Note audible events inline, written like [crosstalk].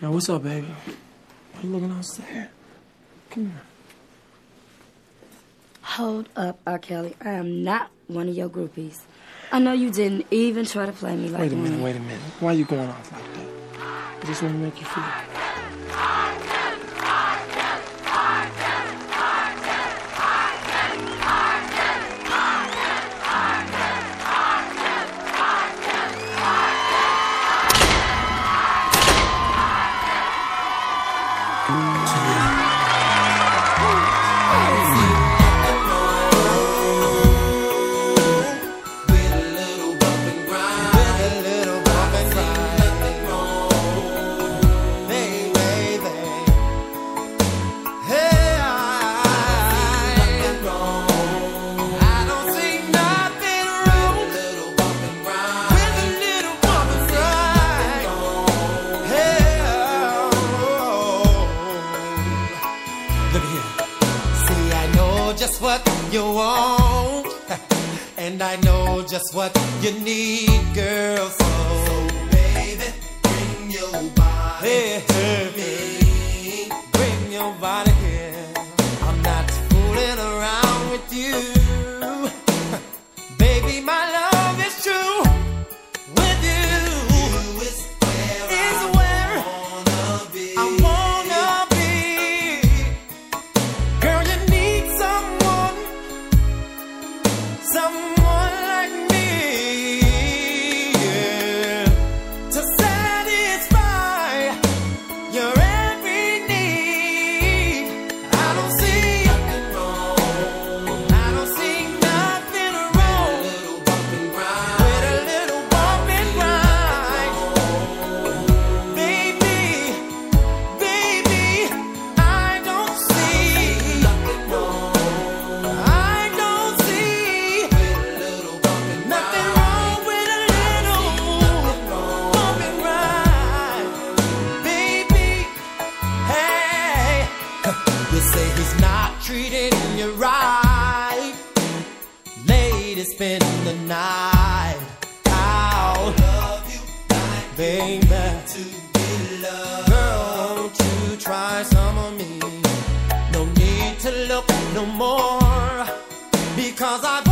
Yo, what's up, baby? Why you looking all sad? Come here. Hold up, R. Kelly. I am not one of your groupies. I know you didn't even try to play me like Wait a minute, one. wait a minute. Why are you going off like that? I just want to make you feel. Just what you want, [laughs] and I know just what you need, girl. So, baby, bring your body hey, to me. Bring your body you right. Lady, spend the night out, baby. Girl, won't you try some of me? No need to look no more because I've